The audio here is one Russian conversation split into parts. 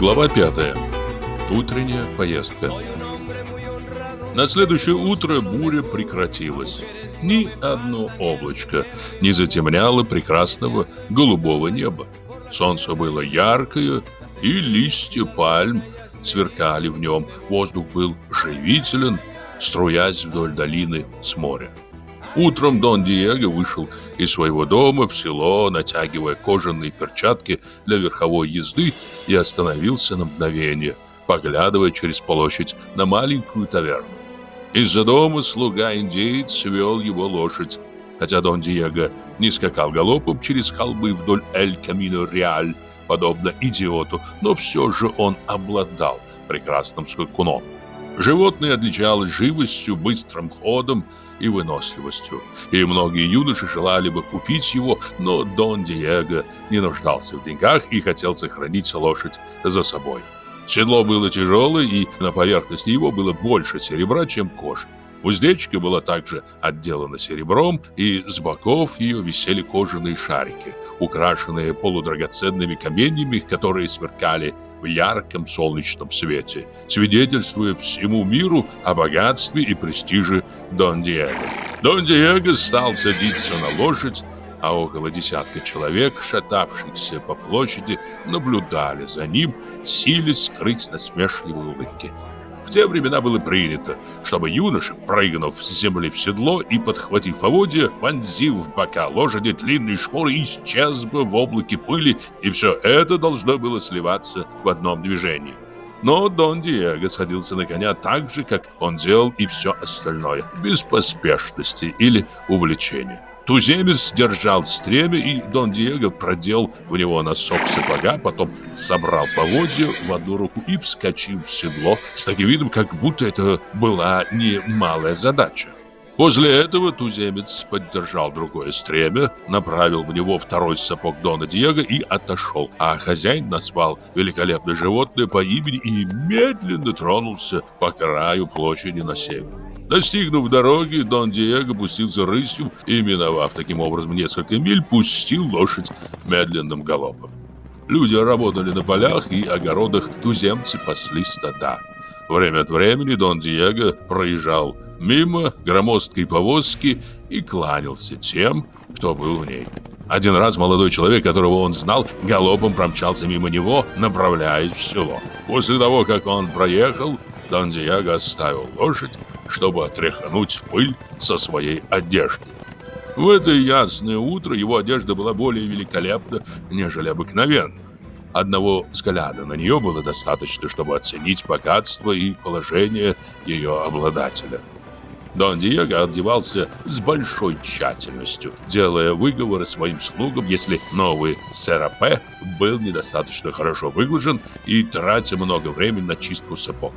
Глава 5. Утренняя поездка. На следующее утро буря прекратилась. Ни одно облачко не затемняло прекрасного голубого неба. Солнце было яркое, и листья пальм сверкали в нем. Воздух был живителен, струясь вдоль долины с моря. Утром Дон Диего вышел из своего дома в село, натягивая кожаные перчатки для верховой езды и остановился на мгновение, поглядывая через площадь на маленькую таверну. Из-за дома слуга-индеец вел его лошадь, хотя Дон Диего не скакал галопом через холмы вдоль Эль-Камино-Реаль, подобно идиоту, но все же он обладал прекрасным скакуном. Животное отличалось живостью, быстрым ходом и выносливостью, и многие юноши желали бы купить его, но Дон Диего не нуждался в деньгах и хотел сохранить лошадь за собой. Седло было тяжелое, и на поверхности его было больше серебра, чем кожи. Уздечка была также отделана серебром, и с боков ее висели кожаные шарики, украшенные полудрагоценными каменьями, которые сверкали в ярком солнечном свете, свидетельствуя всему миру о богатстве и престиже Дон Диего. Дон Диего стал садиться на лошадь, а около десятка человек, шатавшихся по площади, наблюдали за ним, силясь скрыть насмешливые улыбки. В те времена было принято, чтобы юноша, прыгнув с земли в седло и подхватив поводья, вонзил в бока лошади длинные шпоры и исчез бы в облаке пыли, и все это должно было сливаться в одном движении. Но Дон Диего садился на коня так же, как он делал и все остальное, без поспешности или увлечения. Туземец держал стремя, и Дон Диего продел в него носок сапога, потом собрал поводья в одну руку и вскочил в седло с таким видом, как будто это была не малая задача. После этого туземец поддержал другое стремя, направил в него второй сапог Дона Диего и отошел, а хозяин назвал великолепное животное по имени и медленно тронулся по краю площади на север. Достигнув дороги, Дон Диего пустился рысью и, миновав таким образом несколько миль, пустил лошадь медленным галопом. Люди работали на полях и огородах, туземцы пасли стада. Время от времени Дон Диего проезжал мимо громоздкой повозки и кланялся тем, кто был в ней. Один раз молодой человек, которого он знал, галопом промчался мимо него, направляясь в село. После того, как он проехал, Дон Диего оставил лошадь, чтобы отряхнуть пыль со своей одежды. В это ясное утро его одежда была более великолепна, нежели обыкновенно. Одного взгляда на нее было достаточно, чтобы оценить богатство и положение ее обладателя. Дон Диего одевался с большой тщательностью, делая выговоры своим слугам, если новый Серапе был недостаточно хорошо выглажен и тратя много времени на чистку сапог.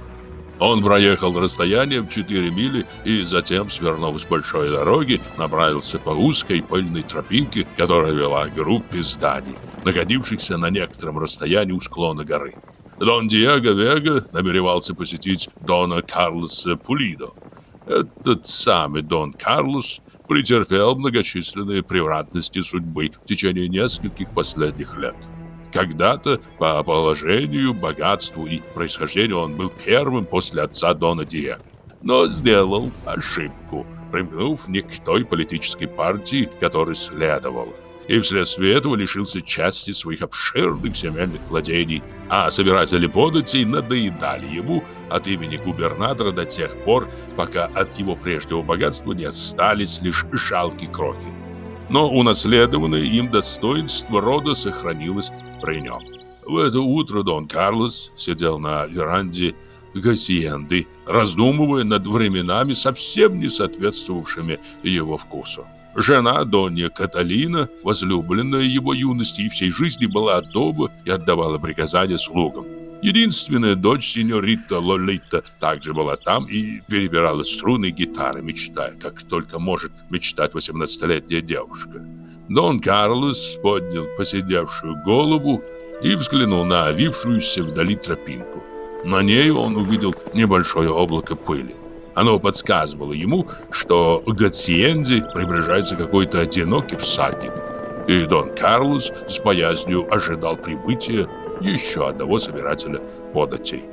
Он проехал расстояние в 4 мили и затем, свернув с большой дороги, направился по узкой пыльной тропинке, которая вела к группе зданий, находившихся на некотором расстоянии у склона горы. Дон Диего Вега намеревался посетить Дона Карлоса Пулидо, этот самый Дон Карлос претерпел многочисленные превратности судьбы в течение нескольких последних лет. Когда-то по положению, богатству и происхождению он был первым после отца Дона Диего, но сделал ошибку, примкнув не к той политической партии, которой следовал и вследствие этого лишился части своих обширных земельных владений, а собиратели податей надоедали ему от имени губернатора до тех пор, пока от его прежнего богатства не остались лишь жалкие крохи. Но унаследованное им достоинство рода сохранилось при нем. В это утро Дон Карлос сидел на веранде Гасиенды, раздумывая над временами, совсем не соответствовавшими его вкусу. Жена Донья Каталина, возлюбленная его юности и всей жизни, была дома и отдавала приказания слугам. Единственная дочь сеньорита Лолита также была там и перебирала струны гитары, мечтая, как только может мечтать 18-летняя девушка. Дон Карлос поднял посидевшую голову и взглянул на овившуюся вдали тропинку. На ней он увидел небольшое облако пыли. Оно подсказывало ему, что к Гациензе приближается какой-то одинокий всадник. И Дон Карлос с боязнью ожидал прибытия еще одного собирателя податей.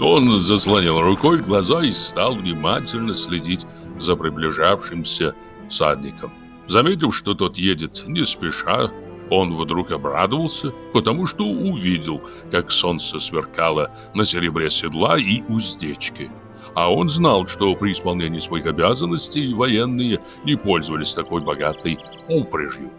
Он заслонил рукой глаза и стал внимательно следить за приближавшимся всадником. Заметив, что тот едет не спеша, он вдруг обрадовался, потому что увидел, как солнце сверкало на серебре седла и уздечки. А он знал, что при исполнении своих обязанностей военные не пользовались такой богатой упряжью.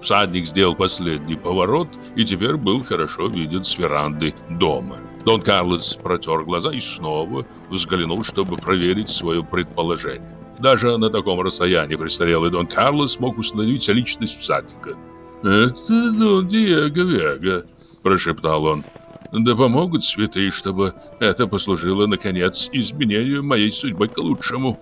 Всадник сделал последний поворот и теперь был хорошо виден с веранды дома. Дон Карлос протер глаза и снова взглянул, чтобы проверить свое предположение. Даже на таком расстоянии престарелый Дон Карлос мог установить личность всадника. «Это Дон Диего Вега», – прошептал он. «Да помогут святые, чтобы это послужило, наконец, изменению моей судьбы к лучшему».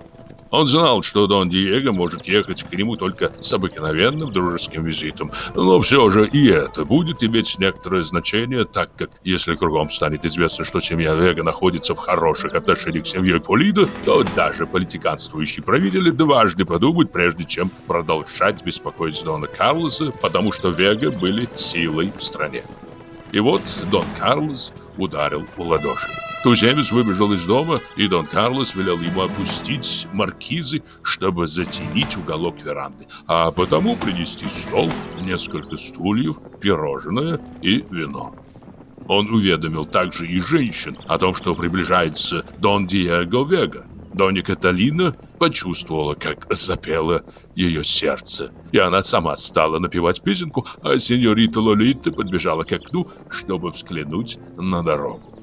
Он знал, что Дон Диего может ехать к нему только с обыкновенным дружеским визитом, но все же и это будет иметь некоторое значение, так как если кругом станет известно, что семья Вега находится в хороших отношениях с семьей Полида, то даже политиканствующие правители дважды подумают, прежде чем продолжать беспокоить Дона Карлоса, потому что Вега были силой в стране. И вот Дон Карлос ударил в ладоши. Туземец выбежал из дома, и Дон Карлос велел ему опустить маркизы, чтобы затенить уголок веранды, а потому принести стол, несколько стульев, пирожное и вино. Он уведомил также и женщин о том, что приближается Дон Диего Вега. Донья Каталина почувствовала, как запело ее сердце, и она сама стала напевать песенку, а сеньорита Лолита подбежала к окну, чтобы взглянуть на дорогу.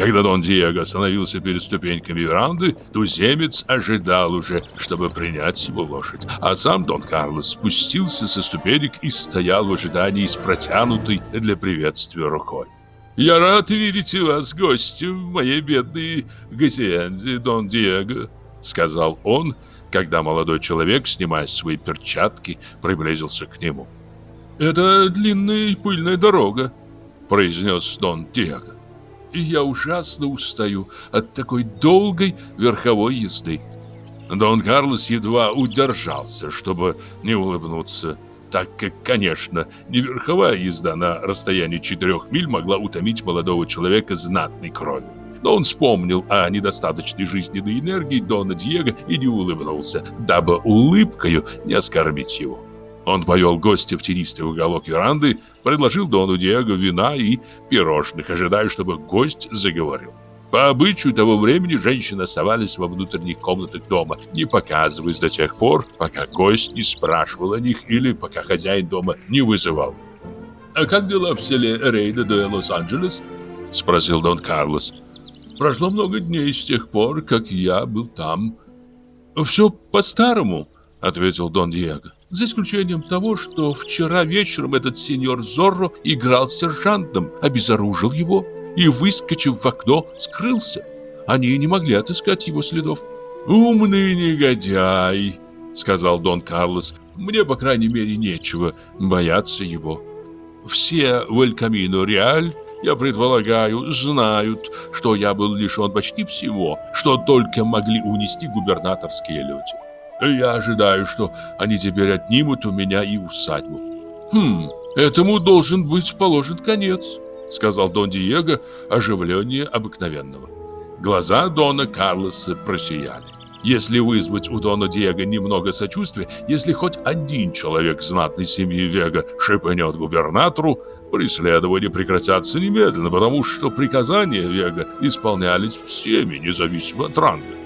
Когда Дон Диего остановился перед ступеньками веранды, туземец ожидал уже, чтобы принять его лошадь. А сам Дон Карлос спустился со ступенек и стоял в ожидании с протянутой для приветствия рукой. «Я рад видеть вас, гости, в моей бедной гасиенде, Дон Диего», — сказал он, когда молодой человек, снимая свои перчатки, приблизился к нему. «Это длинная и пыльная дорога», — произнес Дон Диего и я ужасно устаю от такой долгой верховой езды. Дон Карлос едва удержался, чтобы не улыбнуться, так как, конечно, не верховая езда на расстоянии четырех миль могла утомить молодого человека знатной кровью. Но он вспомнил о недостаточной жизненной энергии Дона Диего и не улыбнулся, дабы улыбкою не оскорбить его. Он повел гостя в тенистый уголок веранды, предложил Дону Диего вина и пирожных, ожидая, чтобы гость заговорил. По обычаю того времени женщины оставались во внутренних комнатах дома, не показываясь до тех пор, пока гость не спрашивал о них или пока хозяин дома не вызывал. «А как дела в селе Рейда де Лос-Анджелес?» – спросил Дон Карлос. «Прошло много дней с тех пор, как я был там». «Все по-старому», – ответил Дон Диего. За исключением того, что вчера вечером этот сеньор Зорро играл с сержантом, обезоружил его и, выскочив в окно, скрылся. Они не могли отыскать его следов. «Умный негодяй», — сказал Дон Карлос. «Мне, по крайней мере, нечего бояться его. Все в Эль-Камино Реаль, я предполагаю, знают, что я был лишен почти всего, что только могли унести губернаторские люди. Я ожидаю, что они теперь отнимут у меня и усадьбу. Хм, этому должен быть положен конец, сказал Дон Диего оживленнее обыкновенного. Глаза Дона Карлоса просияли. Если вызвать у Дона Диего немного сочувствия, если хоть один человек знатной семьи Вега шепнет губернатору, преследования прекратятся немедленно, потому что приказания Вега исполнялись всеми, независимо от ранга.